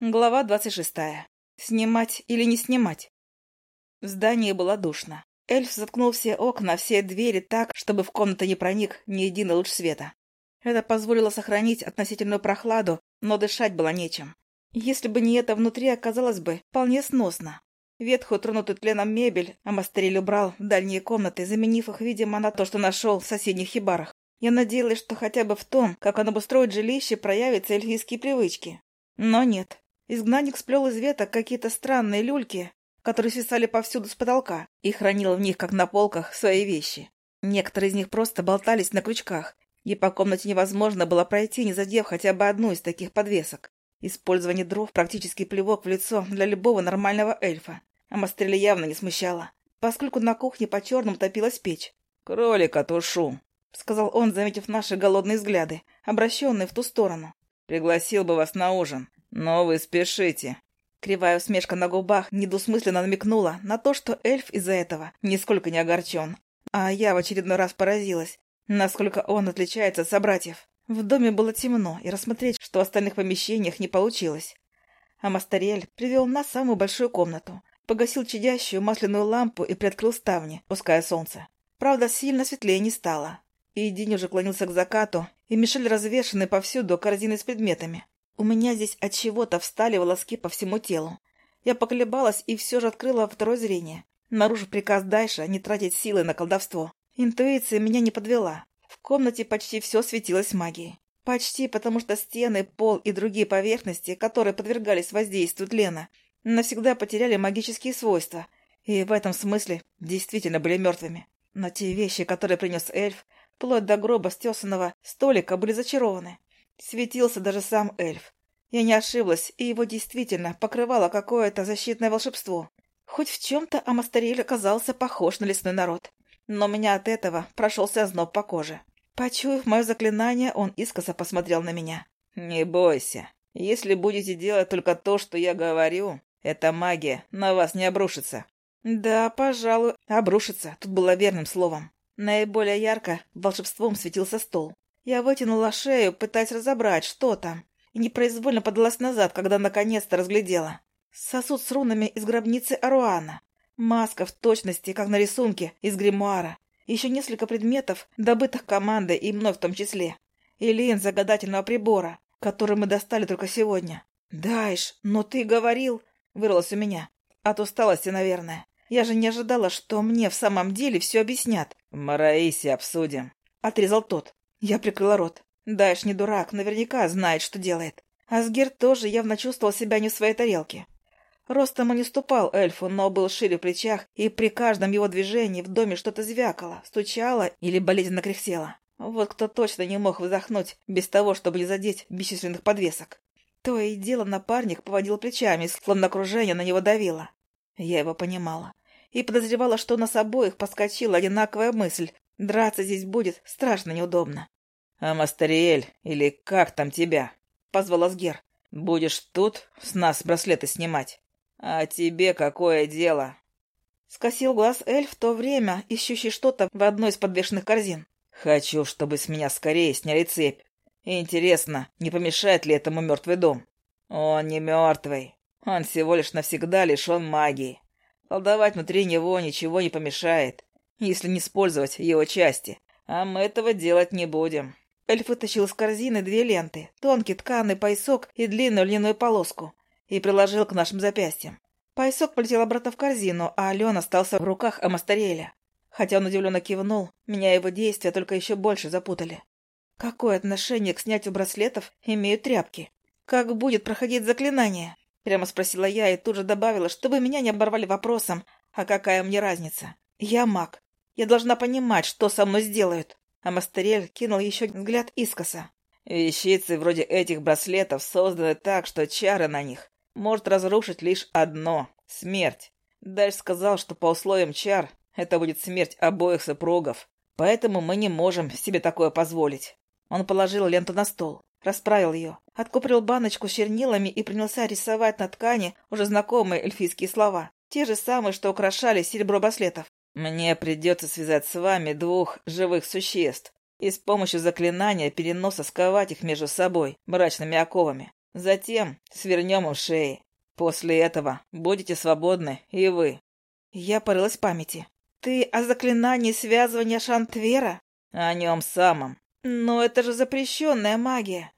Глава двадцать шестая. Снимать или не снимать? В здании было душно. Эльф заткнул все окна, все двери так, чтобы в комнату не проник ни единый луч света. Это позволило сохранить относительную прохладу, но дышать было нечем. Если бы не это, внутри оказалось бы вполне сносно. Ветхую, тронутую тленом мебель Амастериль убрал в дальние комнаты, заменив их, видимо, на то, что нашел в соседних хибарах. Я надеялась, что хотя бы в том, как он обустроит жилище, проявятся эльфийские привычки. Но нет. Изгнанник сплел из веток какие-то странные люльки, которые свисали повсюду с потолка, и хранил в них, как на полках, свои вещи. Некоторые из них просто болтались на крючках, и по комнате невозможно было пройти, не задев хотя бы одну из таких подвесок. Использование дров практически плевок в лицо для любого нормального эльфа. А Мастрели явно не смущало, поскольку на кухне по-черному топилась печь. «Кролика тушу», — сказал он, заметив наши голодные взгляды, обращенные в ту сторону. «Пригласил бы вас на ужин, но вы спешите». Кривая усмешка на губах недвусмысленно намекнула на то, что эльф из-за этого нисколько не огорчен. А я в очередной раз поразилась, насколько он отличается от собратьев. В доме было темно, и рассмотреть, что в остальных помещениях, не получилось. А Мастариэль привел нас в самую большую комнату, погасил чадящую масляную лампу и приоткрыл ставни, пуская солнце. Правда, сильно светлее не стало. И день уже клонился к закату, и Мишель развешаны повсюду корзины с предметами. У меня здесь от чего-то встали волоски по всему телу. Я поколебалась и все же открыла второе зрение, наружу приказ Дайша не тратить силы на колдовство. Интуиция меня не подвела. В комнате почти все светилось магией. Почти, потому что стены, пол и другие поверхности, которые подвергались воздействию тлена, навсегда потеряли магические свойства, и в этом смысле действительно были мертвыми. Но те вещи, которые принес эльф, вплоть до гроба стесанного столика, были зачарованы. Светился даже сам эльф. Я не ошиблась, и его действительно покрывало какое-то защитное волшебство. Хоть в чем-то Амастериль оказался похож на лесной народ. Но меня от этого прошелся озноб по коже. Почуяв мое заклинание, он искоса посмотрел на меня. «Не бойся. Если будете делать только то, что я говорю, эта магия на вас не обрушится». «Да, пожалуй, обрушится. Тут было верным словом. Наиболее ярко волшебством светился стол. Я вытянула шею, пытаясь разобрать, что там, и непроизвольно подалась назад, когда наконец-то разглядела. Сосуд с рунами из гробницы Аруана. Маска в точности, как на рисунке, из гримуара. Еще несколько предметов, добытых командой и мной в том числе. И линза гадательного прибора, который мы достали только сегодня. «Дайш, но ты говорил...» — вырвалось у меня. От усталости, наверное. Я же не ожидала, что мне в самом деле все объяснят. «Мараисе обсудим», — отрезал тот. Я прикрыла рот. Дайш не дурак, наверняка знает, что делает. Асгер тоже явно чувствовал себя не в своей тарелке. Ростом он не ступал эльфу, но был шире в плечах, и при каждом его движении в доме что-то звякало, стучало или болезненно кряхсело. Вот кто точно не мог вздохнуть без того, чтобы не задеть бесчисленных подвесок. То и дело напарник поводил плечами, словно окружение на него давило. Я его понимала. И подозревала, что нас обоих поскочила одинаковая мысль Драться здесь будет страшно неудобно. — Амастериэль, или как там тебя? — позвал Асгер. — Будешь тут с нас браслеты снимать. А тебе какое дело? Скосил глаз эльф в то время, ищущий что-то в одной из подвешенных корзин. Хочу, чтобы с меня скорее сняли цепь. Интересно, не помешает ли этому мертвый дом? Он не мертвый. Он всего лишь навсегда лишен магии. Колдовать внутри него ничего не помешает если не использовать его части. А мы этого делать не будем. Эльф вытащил из корзины две ленты, тонкий тканый поясок и длинную льняную полоску, и приложил к нашим запястьям. Поясок полетел обратно в корзину, а Алена остался в руках Амастереля. Хотя он удивленно кивнул, меня его действия только еще больше запутали. Какое отношение к снятию браслетов имеют тряпки? Как будет проходить заклинание? Прямо спросила я и тут же добавила, чтобы меня не оборвали вопросом, а какая мне разница? Я маг, я должна понимать, что со мной сделают. А Мастерель кинул еще взгляд искоса. Вещицы вроде этих браслетов созданы так, что чары на них может разрушить лишь одно — смерть. Дальше сказал, что по условиям чар это будет смерть обоих супругов. Поэтому мы не можем себе такое позволить. Он положил ленту на стол, расправил ее, откуприл баночку с чернилами и принялся рисовать на ткани уже знакомые эльфийские слова. Те же самые, что украшали серебро браслетов. Мне придется связать с вами двух живых существ и с помощью заклинания переноса сковать их между собой брачными оковами. Затем свернем им шеи. После этого будете свободны и вы. Я порылась в памяти. Ты о заклинании связывания Шантвера? О нем самом. Но это же запрещенная магия.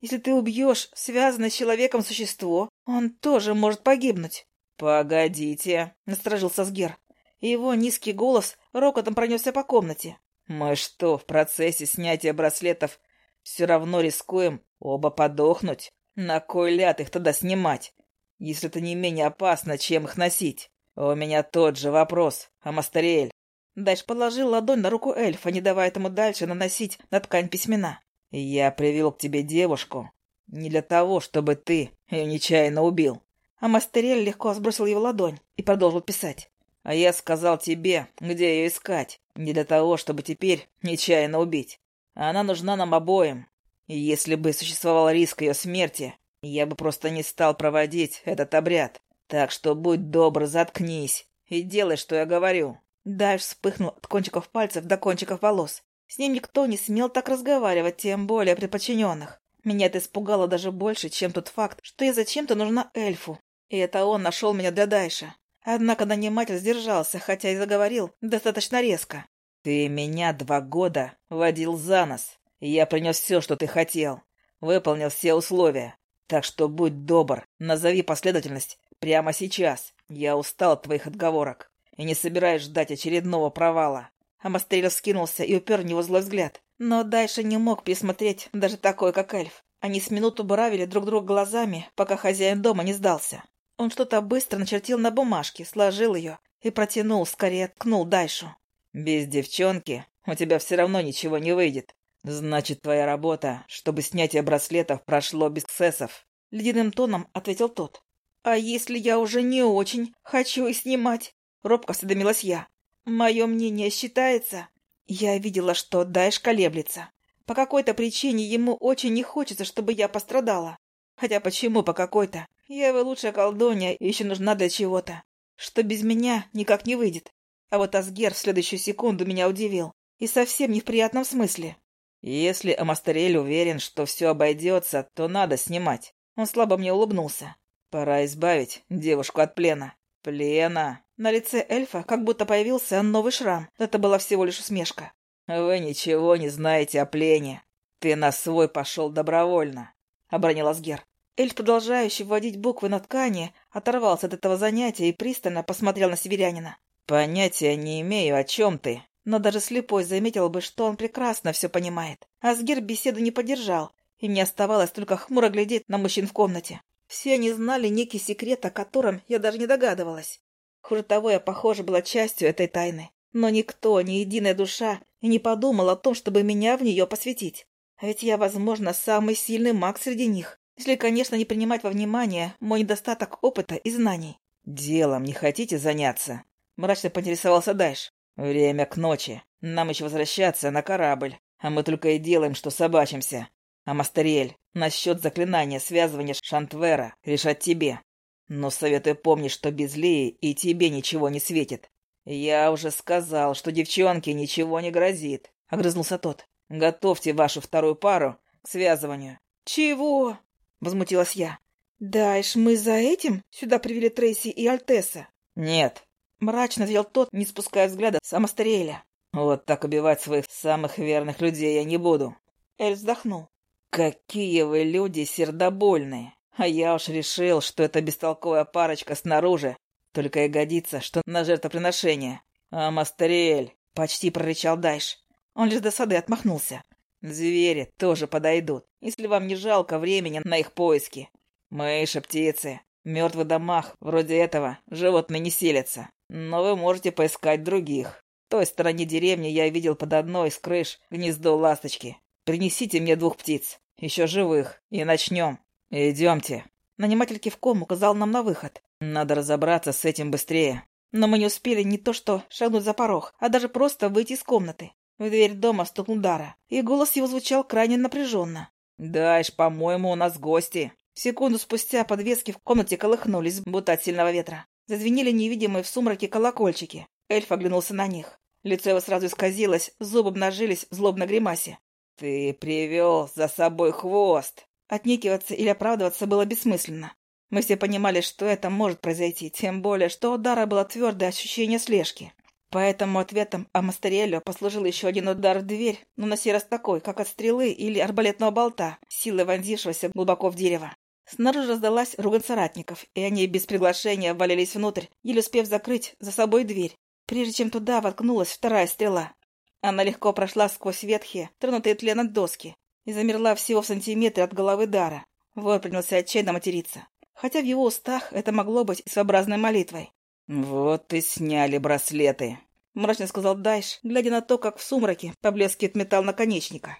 Если ты убьешь связанное с человеком существо, он тоже может погибнуть. «Погодите», — насторожился Сгер. Его низкий голос рокотом пронесся по комнате. «Мы что, в процессе снятия браслетов все равно рискуем оба подохнуть? На кой ляд их тогда снимать, если это не менее опасно, чем их носить? У меня тот же вопрос, Амастериэль». Дальше положил ладонь на руку эльфа, не давая ему дальше наносить на ткань письмена. «Я привел к тебе девушку не для того, чтобы ты ее нечаянно убил. А Мастерель легко сбросил его ладонь и продолжил писать. А я сказал тебе, где ее искать, не для того, чтобы теперь нечаянно убить. Она нужна нам обоим. И если бы существовал риск ее смерти, я бы просто не стал проводить этот обряд. Так что будь добр, заткнись и делай, что я говорю. Дайв вспыхнул от кончиков пальцев до кончиков волос. С ним никто не смел так разговаривать, тем более при подчиненных. Меня это испугало даже больше, чем тот факт, что я зачем-то нужна эльфу, и это он нашел меня для Дайша. Однако наниматель сдержался, хотя и заговорил достаточно резко. «Ты меня два года водил за нос, я принес все, что ты хотел. Выполнил все условия. Так что будь добр, назови последовательность прямо сейчас. Я устал от твоих отговорок и не собираюсь ждать очередного провала». Амастрель скинулся и упер в него злой взгляд. Но Дайша не мог присмотреть даже такой, как эльф. Они с минуту буравили друг друга глазами, пока хозяин дома не сдался. Он что-то быстро начертил на бумажке, сложил ее и протянул, скорее ткнул Дайшу. «Без девчонки у тебя все равно ничего не выйдет. Значит, твоя работа, чтобы снятие браслетов прошло без ксессов». Ледяным тоном ответил тот. «А если я уже не очень хочу и снимать?» Робко осведомилась я. «Мое мнение считается?» Я видела, что Дайш колеблется. По какой-то причине ему очень не хочется, чтобы я пострадала. Хотя почему по какой-то? Я его лучшая колдунья и еще нужна для чего-то. Что без меня никак не выйдет. А вот Асгер в следующую секунду меня удивил. И совсем не в приятном смысле. Если Амастерель уверен, что все обойдется, то надо снимать. Он слабо мне улыбнулся. Пора избавить девушку от плена. Плена. На лице эльфа как будто появился новый шрам. Это была всего лишь усмешка. Вы ничего не знаете о плене. Ты на свой пошел добровольно. — обронил Асгер. Эльф, продолжающий вводить буквы на ткани, оторвался от этого занятия и пристально посмотрел на северянина. «Понятия не имею, о чем ты». Но даже слепой заметил бы, что он прекрасно все понимает. Асгер беседу не поддержал, и мне оставалось только хмуро глядеть на мужчин в комнате. Все они знали некий секрет, о котором я даже не догадывалась. Хуже того, я, похоже, была частью этой тайны. Но никто, ни единая душа, не подумал о том, чтобы меня в нее посвятить. А ведь я, возможно, самый сильный маг среди них, если, конечно, не принимать во внимание мой недостаток опыта и знаний. «Делом не хотите заняться?» — мрачно поинтересовался Дайш. «Время к ночи. Нам еще возвращаться на корабль, а мы только и делаем, что собачимся. А Мастериэль, насчет заклинания связывания Шантвера решать тебе. Но советую помнить, что без Лии и тебе ничего не светит. Я уже сказал, что девчонке ничего не грозит», — огрызнулся тот. Готовьте вашу вторую пару к связыванию. Чего? Возмутилась я. Дальше мы за этим сюда привели Трейси и Альтеса? Нет. Мрачно ответил тот, не спуская взгляда с Амастериэля. Вот так убивать своих самых верных людей я не буду. Эль вздохнул. Какие вы люди сердобольные. А я уж решил, что эта бестолковая парочка снаружи только и годится, что на жертвоприношение. Амастериэль, почти прорычал Дайш. Он лишь до отмахнулся. «Звери тоже подойдут, если вам не жалко времени на их поиски. Мыши, птицы, в мертвых домах вроде этого животные не селятся. Но вы можете поискать других. В той стороне деревни я видел под одной из крыш гнездо ласточки. Принесите мне двух птиц, еще живых, и начнем. Идемте». Наниматель кивком указал нам на выход. «Надо разобраться с этим быстрее». Но мы не успели не то что шагнуть за порог, а даже просто выйти из комнаты. В дверь дома стукнул Дара, и голос его звучал крайне напряженно. «Дайш, по-моему, у нас гости». Секунду спустя подвески в комнате колыхнулись, будто от сильного ветра. Зазвенели невидимые в сумраке колокольчики. Эльф оглянулся на них. Лицо его сразу исказилось, зубы обнажились в злобной гримасе. «Ты привел за собой хвост!» Отнекиваться или оправдываться было бессмысленно. Мы все понимали, что это может произойти, тем более, что у Дара было твердое ощущение слежки. Поэтому ответом Амастериэлю послужил еще один удар в дверь, но на сей раз такой, как от стрелы или арбалетного болта, силой вонзившегося глубоко в дерево. Снаружи раздалась ругань соратников, и они без приглашения валились внутрь, еле успев закрыть за собой дверь, прежде чем туда воткнулась вторая стрела. Она легко прошла сквозь ветхие, тронутые тленом доски, и замерла всего в сантиметре от головы Дара. Вот принялся отчаянно материться. Хотя в его устах это могло быть своеобразной молитвой. «Вот и сняли браслеты», — мрачно сказал Дайш, глядя на то, как в сумраке поблескивает металл наконечника.